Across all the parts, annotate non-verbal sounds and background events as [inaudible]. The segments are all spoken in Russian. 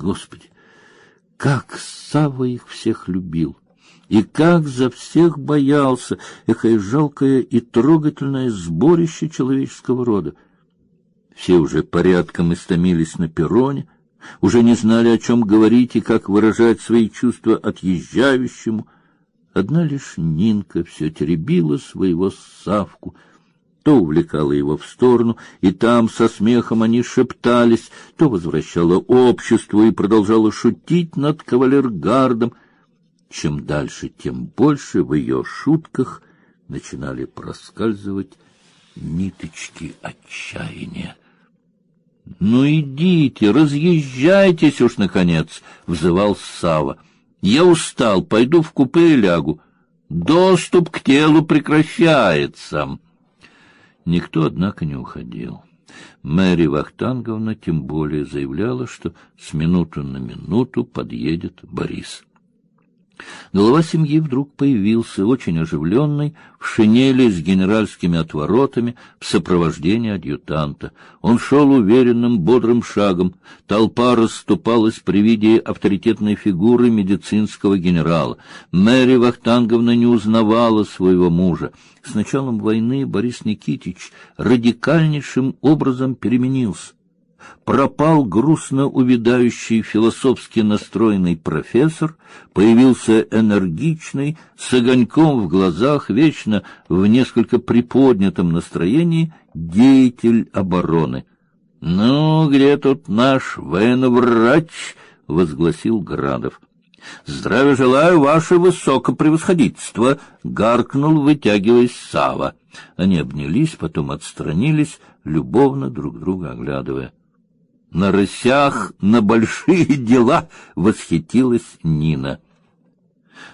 Господи, как Сава их всех любил! И как за всех боялся, экое жалкое и трогательное сборище человеческого рода. Все уже порядком истомились на перроне, уже не знали, о чем говорить и как выражать свои чувства отъезжающему. Одна лишь Нинка все теребила своего Савку, то увлекала его в сторону, и там со смехом они шептались, то возвращала обществу и продолжала шутить над кавалергардом. Чем дальше, тем больше в ее шутках начинали проскальзывать ниточки отчаяния. Ну идите, разъезжайтесь уж наконец, взывал Сава. Я устал, пойду в купе и лягу. Доступ к телу прекращается. Никто, однако, не уходил. Мэри Вахтанговна тем более заявляла, что с минуты на минуту подъедет Борис. Глава семьи вдруг появился, очень оживленный, в шинели с генеральскими отворотами, в сопровождении адъютанта. Он шел уверенным, бодрым шагом. Толпа расступалась при виде авторитетной фигуры медицинского генерала. Мэри Вахтанговна не узнавала своего мужа. С началом войны Борис Никитич радикальнейшим образом переменился пропал грустно увядающий философски настроенный профессор, появился энергичный, с огоньком в глазах, вечно в несколько приподнятом настроении деятель обороны. — Ну, где тут наш военврач? — возгласил Градов. — Здравия желаю, ваше высокопревосходительство! — гаркнул, вытягиваясь Сава. Они обнялись, потом отстранились, любовно друг друга оглядывая. На рысях на большие [laughs] дела восхитилась Нина.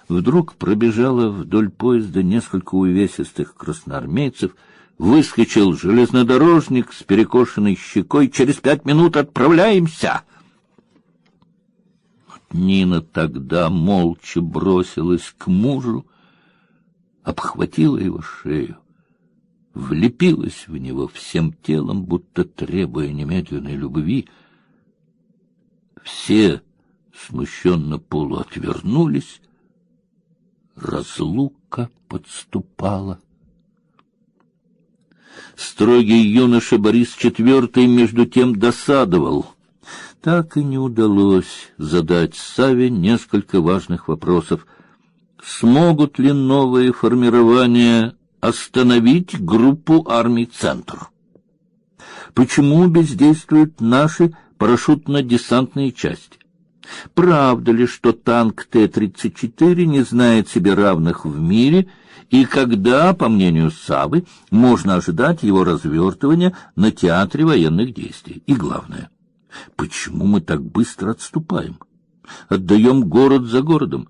Вдруг пробежало вдоль поезда несколько увесистых красноармейцев, выскочил железнодорожник с перекошенной щекой. Через пять минут отправляемся. Нина тогда молча бросилась к мужу, обхватила его шею влепилась в него всем телом, будто требуя немедленной любви. Все смущенно полуотвернулись. Разлука подступала. Строгий юноша Борис IV между тем досадовал. Так и не удалось задать Саве несколько важных вопросов. Смогут ли новые формирования остановить группу армий «Центр». Почему бездействуют наши парашютно-десантные части? Правда ли, что танк Т-34 не знает себе равных в мире, и когда, по мнению Савы, можно ожидать его развертывания на театре военных действий? И главное, почему мы так быстро отступаем? Отдаем город за городом.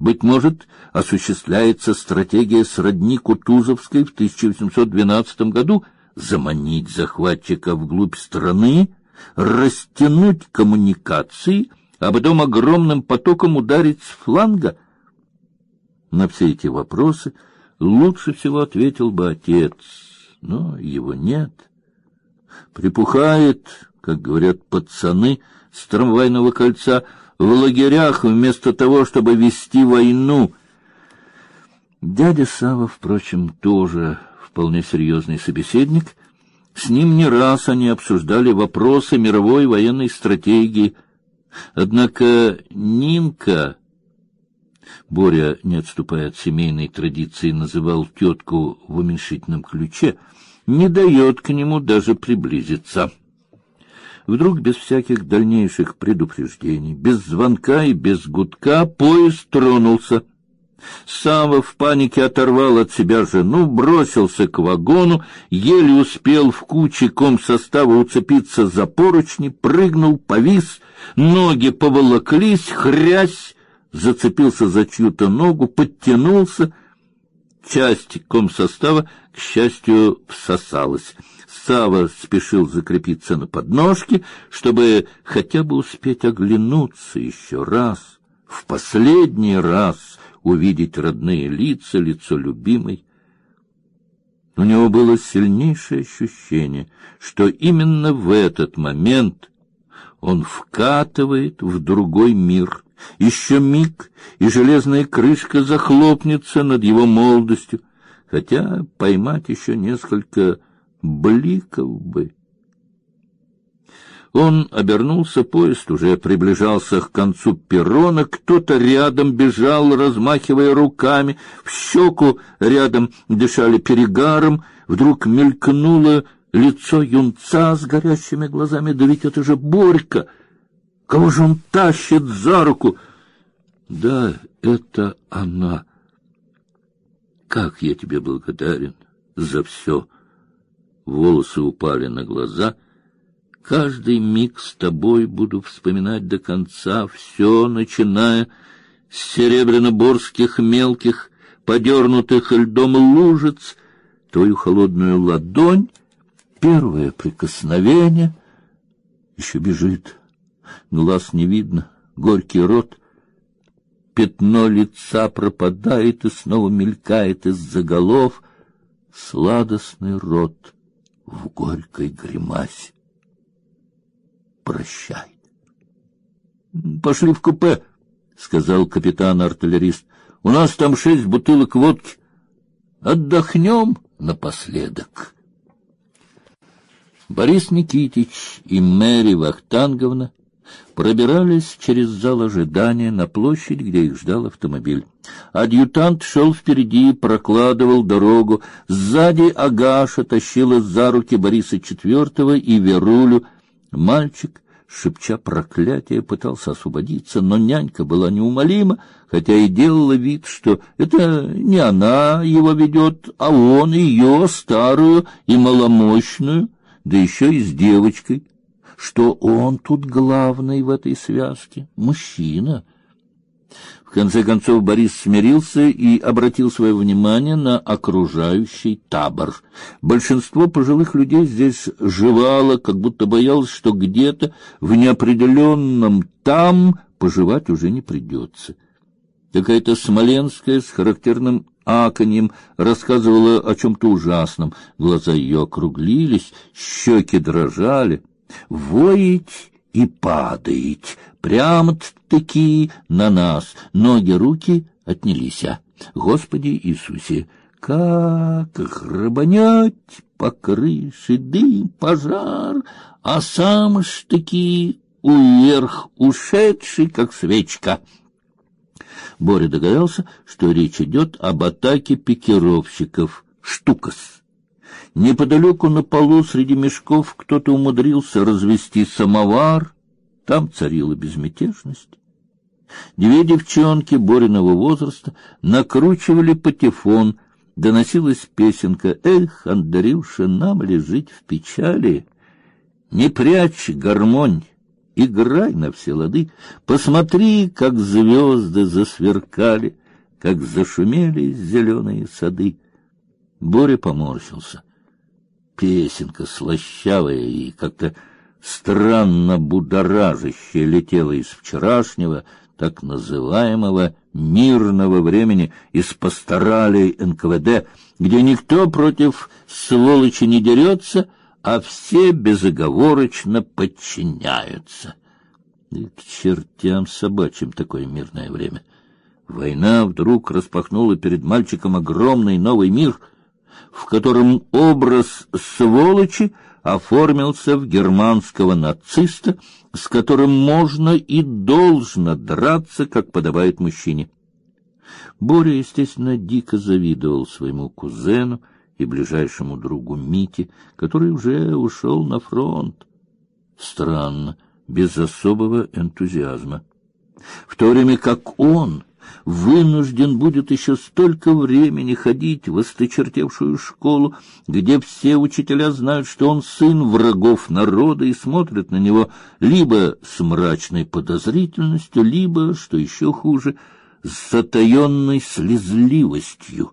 Быть может, осуществляется стратегия сродни Кутузовской в 1812 году заманить захватчика вглубь страны, растянуть коммуникации, а потом огромным потоком ударить с фланга. На все эти вопросы лучше всего ответил бы отец, но его нет. Припухает, как говорят пацаны с трамвайного кольца, в лагерях вместо того, чтобы вести войну. Дядя Сава, впрочем, тоже вполне серьезный собеседник. С ним не раз они обсуждали вопросы мировой военной стратегии. Однако Нинка, Боря, не отступая от семейной традиции, называл тетку в уменьшительном ключе, не дает к нему даже приблизиться. Вдруг без всяких дальнейших предупреждений, без звонка и без гудка поезд тронулся. Сава в панике оторвал от себя жену, бросился к вагону, еле успел в куче ком состава уцепиться за поручни, прыгнул, повис, ноги поволоклись, хрясь, зацепился за чью-то ногу, подтянулся. Часть ком состава, к счастью, всосалась. Сава спешил закрепиться на подножке, чтобы хотя бы успеть оглянуться еще раз, в последний раз увидеть родные лица, лицо любимой. У него было сильнейшее ощущение, что именно в этот момент Он вкатывает в другой мир. Еще миг, и железная крышка захлопнется над его молодостью, хотя поймать еще несколько бликов бы. Он обернулся, поезд уже приближался к концу перрона, кто-то рядом бежал, размахивая руками, в щеку рядом дышали перегаром, вдруг мелькнуло лицо юнца с горящими глазами, да ведь это же Борька! Кого же он тащит за руку? Да, это она. Как я тебе благодарен за все. Волосы упали на глаза — Каждый миг с тобой буду вспоминать до конца все, начиная с серебряноборских мелких, подернутых льдом лужиц, твою холодную ладонь, первое прикосновение. Еще бежит, глаз не видно, горький рот, пятно лица пропадает и снова мелькает из-за голов, сладостный рот в горькой гримасе прощай. Пошли в купе, сказал капитан-артиллерист. У нас там шесть бутылок водки. Отдохнем напоследок. Борис Никитич и Мэри Вахтанговна пробирались через зал ожидания на площадь, где их ждал автомобиль. Адъютант шел впереди, прокладывал дорогу. Сзади Агаша тащила за руки Бориса Четвертого и Верулю. Мальчик, шепча проклятие, пытался освободиться, но нянька была неумолима, хотя и делала вид, что это не она его ведет, а он ее старую и маломощную, да еще и с девочкой, что он тут главный в этой связке, мужчина. В конце концов Борис смирился и обратил свое внимание на окружающий табор. Большинство пожилых людей здесь живало, как будто боялось, что где-то в неопределенном там поживать уже не придется. Какая-то смоленская с характерным аканьем рассказывала о чем-то ужасном. Глаза ее округлились, щеки дрожали. Воить и падает, прямо-таки на нас, ноги, руки отнялись. Господи Иисусе, как грабанять по крыше, дым, пожар, а сам ж таки уверх ушедший, как свечка. Боря догадался, что речь идет об атаке пикировщиков «Штукас». Неподалеку на полу среди мешков кто-то умудрился развести самовар. Там царила безмятежность. Две девчонки Бориного возраста накручивали патефон. Доносилась песенка «Эх, Андрюша, нам ли жить в печали?» Не прячь гармонь, играй на все лады. Посмотри, как звезды засверкали, как зашумели зеленые сады. Боря поморщился песенка слащавая и как-то странно будоражащая летела из вчерашнего так называемого мирного времени из пасторалей НКВД, где никто против сволочи не дерется, а все безоговорочно подчиняются. И к чертям собачьим такое мирное время. Война вдруг распахнула перед мальчиком огромный новый мир — в котором образ сволочи оформился в германского нациста, с которым можно и должно драться, как подобает мужчине. Боря, естественно, дико завидовал своему кузену и ближайшему другу Мите, который уже ушел на фронт. Странно, без особого энтузиазма. В то время как он вынужден будет еще столько времени ходить в осточертевшую школу, где все учителя знают, что он сын врагов народа и смотрят на него либо с мрачной подозрительностью, либо, что еще хуже, с затаенной слезливостью.